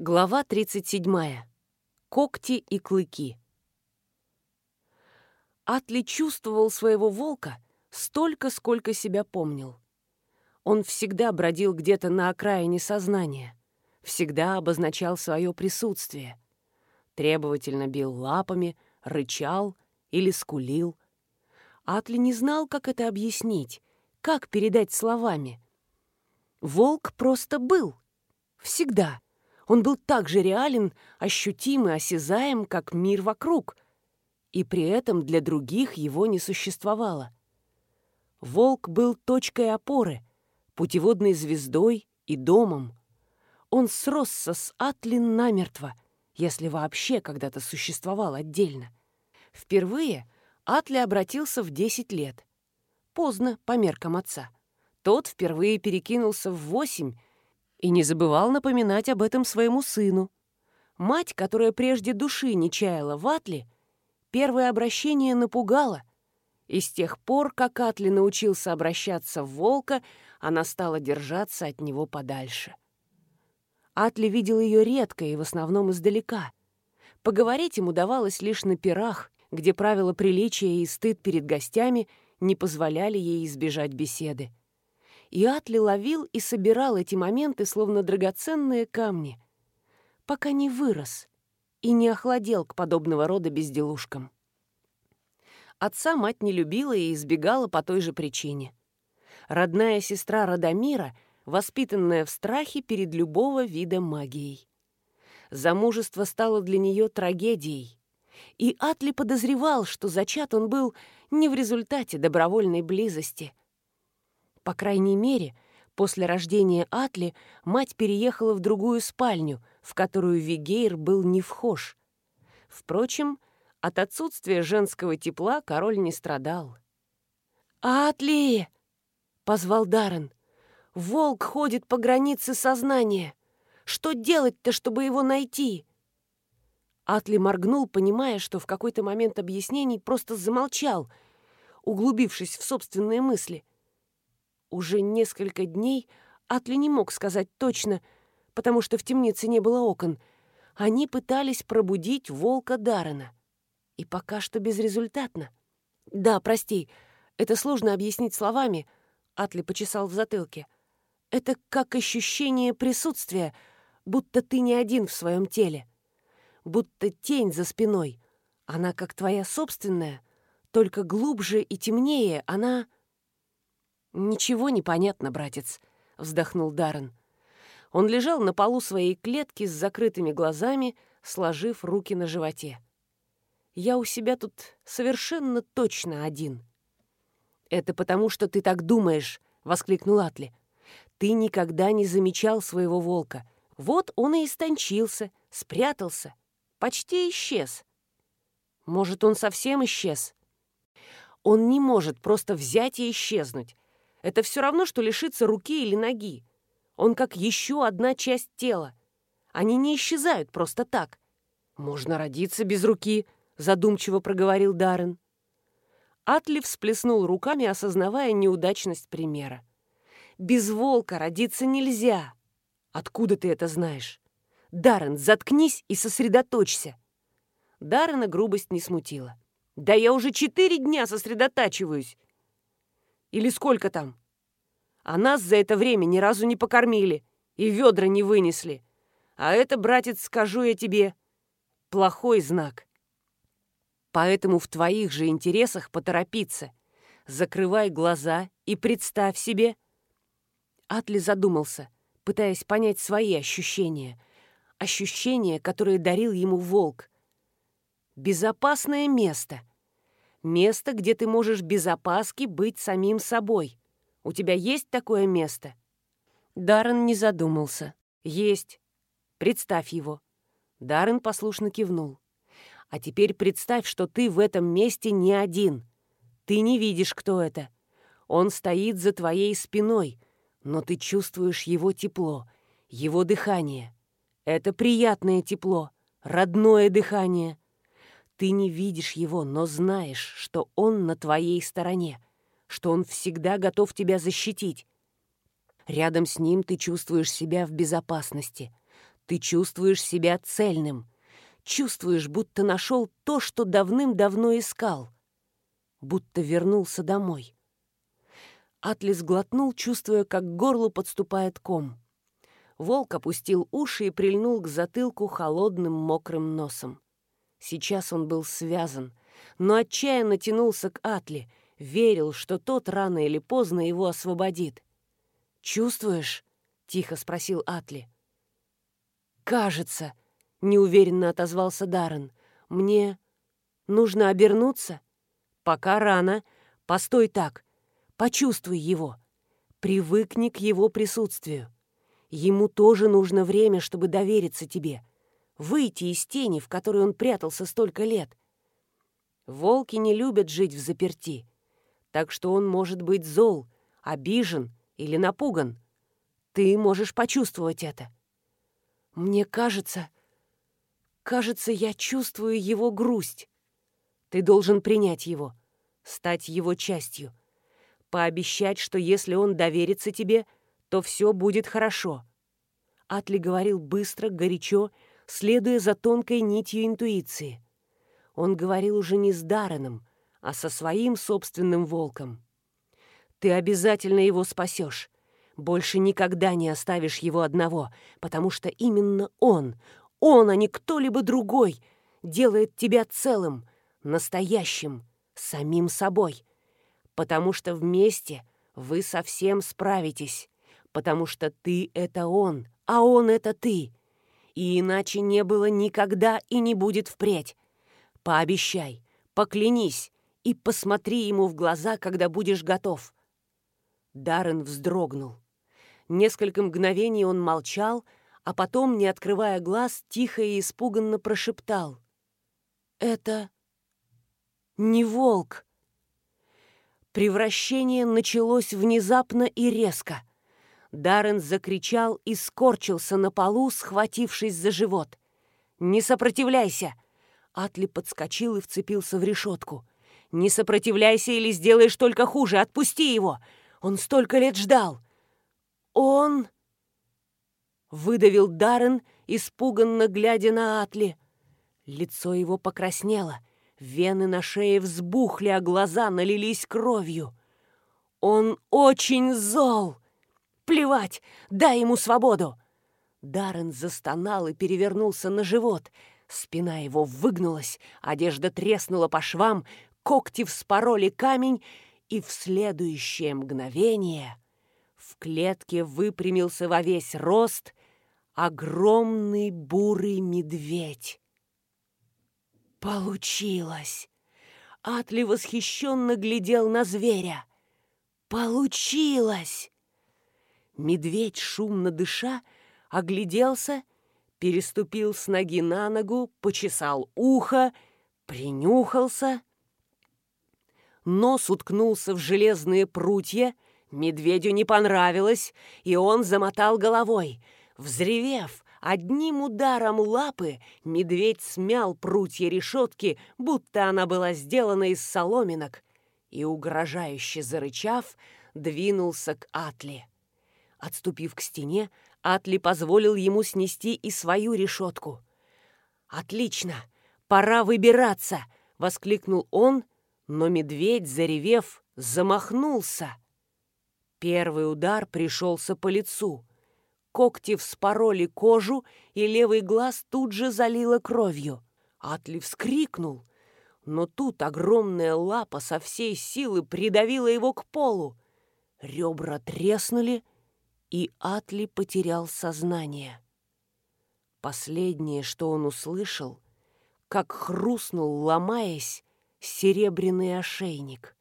Глава 37. Когти и клыки. Атли чувствовал своего волка столько, сколько себя помнил. Он всегда бродил где-то на окраине сознания, всегда обозначал свое присутствие. Требовательно бил лапами, рычал или скулил. Атли не знал, как это объяснить, как передать словами. Волк просто был. Всегда. Он был так же реален, ощутим и осязаем, как мир вокруг, и при этом для других его не существовало. Волк был точкой опоры, путеводной звездой и домом. Он сросся с Атлин намертво, если вообще когда-то существовал отдельно. Впервые Атли обратился в 10 лет. Поздно, по меркам отца. Тот впервые перекинулся в 8 и не забывал напоминать об этом своему сыну. Мать, которая прежде души не чаяла в Атле, первое обращение напугало, и с тех пор, как Атли научился обращаться в волка, она стала держаться от него подальше. Атли видел ее редко и в основном издалека. Поговорить ему давалось лишь на пирах, где правила приличия и стыд перед гостями не позволяли ей избежать беседы и Атли ловил и собирал эти моменты, словно драгоценные камни, пока не вырос и не охладел к подобного рода безделушкам. Отца мать не любила и избегала по той же причине. Родная сестра Радомира, воспитанная в страхе перед любого вида магией. Замужество стало для нее трагедией, и Атли подозревал, что зачат он был не в результате добровольной близости, по крайней мере, после рождения Атли мать переехала в другую спальню, в которую Вигейр был не вхож. Впрочем, от отсутствия женского тепла король не страдал. «Атли!» — позвал Даррен. «Волк ходит по границе сознания. Что делать-то, чтобы его найти?» Атли моргнул, понимая, что в какой-то момент объяснений просто замолчал, углубившись в собственные мысли. Уже несколько дней Атли не мог сказать точно, потому что в темнице не было окон. Они пытались пробудить волка Даррена. И пока что безрезультатно. «Да, прости, это сложно объяснить словами», — Атли почесал в затылке. «Это как ощущение присутствия, будто ты не один в своем теле. Будто тень за спиной. Она как твоя собственная, только глубже и темнее она...» «Ничего не понятно, братец», — вздохнул Даррен. Он лежал на полу своей клетки с закрытыми глазами, сложив руки на животе. «Я у себя тут совершенно точно один». «Это потому, что ты так думаешь», — воскликнул Атли. «Ты никогда не замечал своего волка. Вот он и истончился, спрятался, почти исчез. Может, он совсем исчез?» Он не может просто взять и исчезнуть. Это все равно, что лишиться руки или ноги. Он как еще одна часть тела. Они не исчезают просто так. «Можно родиться без руки», — задумчиво проговорил Даррен. Атли всплеснул руками, осознавая неудачность примера. «Без волка родиться нельзя». «Откуда ты это знаешь?» «Даррен, заткнись и сосредоточься». Даррена грубость не смутила. «Да я уже четыре дня сосредотачиваюсь. Или сколько там? А нас за это время ни разу не покормили и ведра не вынесли. А это, братец, скажу я тебе, плохой знак. Поэтому в твоих же интересах поторопиться. Закрывай глаза и представь себе. Атли задумался, пытаясь понять свои ощущения. Ощущения, которые дарил ему волк. Безопасное место. Место, где ты можешь без опаски быть самим собой. У тебя есть такое место?» Даррен не задумался. «Есть. Представь его». Даррен послушно кивнул. «А теперь представь, что ты в этом месте не один. Ты не видишь, кто это. Он стоит за твоей спиной, но ты чувствуешь его тепло, его дыхание. Это приятное тепло, родное дыхание. Ты не видишь его, но знаешь, что он на твоей стороне, что он всегда готов тебя защитить. Рядом с ним ты чувствуешь себя в безопасности. Ты чувствуешь себя цельным, чувствуешь, будто нашел то, что давным-давно искал, будто вернулся домой. Атлис глотнул, чувствуя, как к горлу подступает ком. Волк опустил уши и прильнул к затылку холодным мокрым носом. Сейчас он был связан, но отчаянно тянулся к Атли, верил, что тот рано или поздно его освободит. «Чувствуешь?» — тихо спросил Атли. «Кажется», — неуверенно отозвался Даррен. «Мне нужно обернуться?» «Пока рано. Постой так. Почувствуй его. Привыкни к его присутствию. Ему тоже нужно время, чтобы довериться тебе. Выйти из тени, в которой он прятался столько лет. Волки не любят жить в заперти. Так что он может быть зол, обижен или напуган. Ты можешь почувствовать это. Мне кажется... Кажется, я чувствую его грусть. Ты должен принять его, стать его частью. Пообещать, что если он доверится тебе, то все будет хорошо. Атли говорил быстро, горячо, следуя за тонкой нитью интуиции. Он говорил уже не с Дарреном, а со своим собственным волком. «Ты обязательно его спасешь. Больше никогда не оставишь его одного, потому что именно он, он, а не кто-либо другой, делает тебя целым, настоящим, самим собой. Потому что вместе вы совсем справитесь, потому что ты — это он, а он — это ты. И иначе не было никогда и не будет впредь. Пообещай, поклянись и посмотри ему в глаза, когда будешь готов. Даррен вздрогнул. Несколько мгновений он молчал, а потом, не открывая глаз, тихо и испуганно прошептал. «Это не волк!» Превращение началось внезапно и резко. Даррен закричал и скорчился на полу, схватившись за живот. «Не сопротивляйся!» Атли подскочил и вцепился в решетку. «Не сопротивляйся или сделаешь только хуже! Отпусти его! Он столько лет ждал!» «Он...» Выдавил Даррен, испуганно глядя на Атли. Лицо его покраснело, вены на шее взбухли, а глаза налились кровью. «Он очень зол!» «Плевать! Дай ему свободу!» Даррен застонал и перевернулся на живот — Спина его выгнулась, одежда треснула по швам, когти вспороли камень, и в следующее мгновение в клетке выпрямился во весь рост огромный бурый медведь. Получилось! Атли восхищенно глядел на зверя. Получилось! Медведь, шумно дыша, огляделся переступил с ноги на ногу, почесал ухо, принюхался. Нос уткнулся в железные прутья, медведю не понравилось, и он замотал головой. Взревев, одним ударом лапы медведь смял прутья решетки, будто она была сделана из соломинок, и, угрожающе зарычав, двинулся к Атли. Отступив к стене, Атли позволил ему снести и свою решетку. «Отлично! Пора выбираться!» — воскликнул он, но медведь, заревев, замахнулся. Первый удар пришелся по лицу. Когти вспороли кожу, и левый глаз тут же залило кровью. Атли вскрикнул, но тут огромная лапа со всей силы придавила его к полу. Ребра треснули, и Атли потерял сознание. Последнее, что он услышал, как хрустнул, ломаясь, серебряный ошейник.